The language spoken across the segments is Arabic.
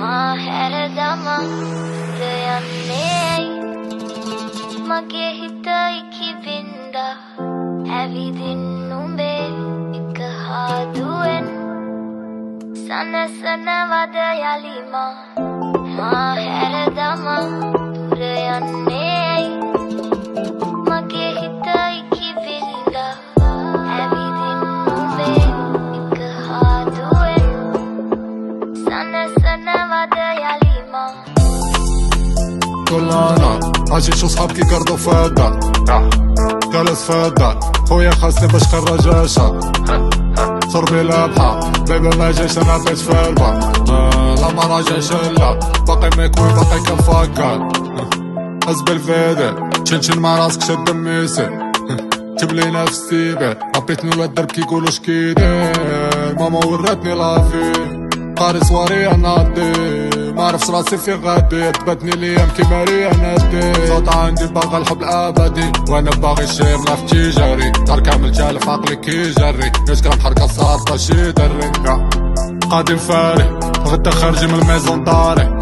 මා හැර දමන්ද යන්නේයි මගේ හිත ඉකි බින්දා ඇවිදින් නුඹේ එක හාදුවෙන් සනසනවද යලිමා මා හැර දමන් දුර යන්නේයි كل أنا عايش وصحاب كي كاردو فادا جالس فادا خويا خاصني باش خرجاشا صربي لابحة بيبي ما جاش أنا بيت فالبا لا ما راجعش لا باقي ميكوي باقي كفاكر حزب الفيدي شنشن مع راسك شد ميسي جيب لي نفسي بيه عطيتني الواد درب كيقولوا شكيدي ماما وراتني لافي قاري صواري ناضي ما عرفش راسي في غادي تبتني الأيام كيما ريا نادي. صوت عندي باغا الحب الأبدي وأنا باغي شي ملف تجاري. دار كامل جالف عقلي كيجري نشكر حركة صارفة شي دري. قادم فاري غدا خارجي من الميزون داري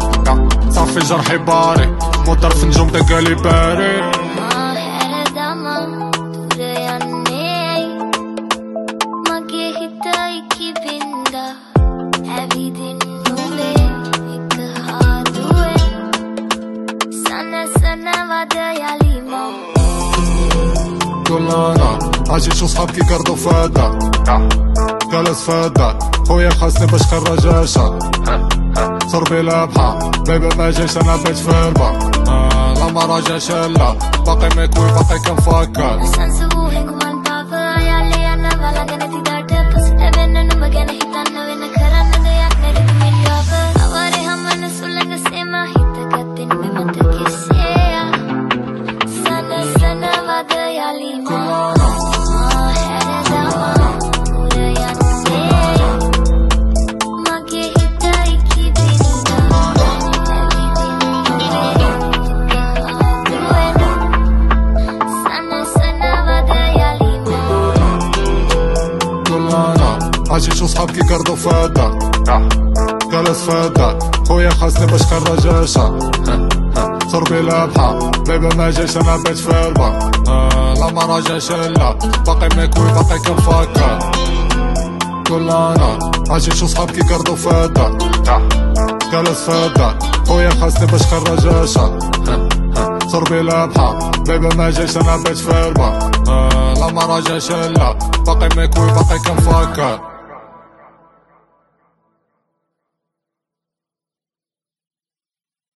صافي جرحي باري مضر في نجوم تقالي باري. كل أنا عايش وصحاب كي كاردو فادا جالس فادا خويا خاصني باش خرجاشا صربي لابحة بيبي ما جاش أنا بيت فالبا آه لا ما راجعش لا باقي ميكوي باقي كنفكر وصحاب كي كاردو فادا. جالس فادا. خويا خاصني باش خرجاشا صربي لابحة. بيبي ما جاش أنا بيت آه لا ما راجعش لا باقي ميكوي باقي كنفكر. كل أنا. عايش وصحاب كي كاردو فادا. جالس فادا. خويا خاصني باش خرجاشا صربي لابحة. بيبي ما جاش أنا بيت آه لا ما راجعش لا باقي ميكوي باقي كنفكر.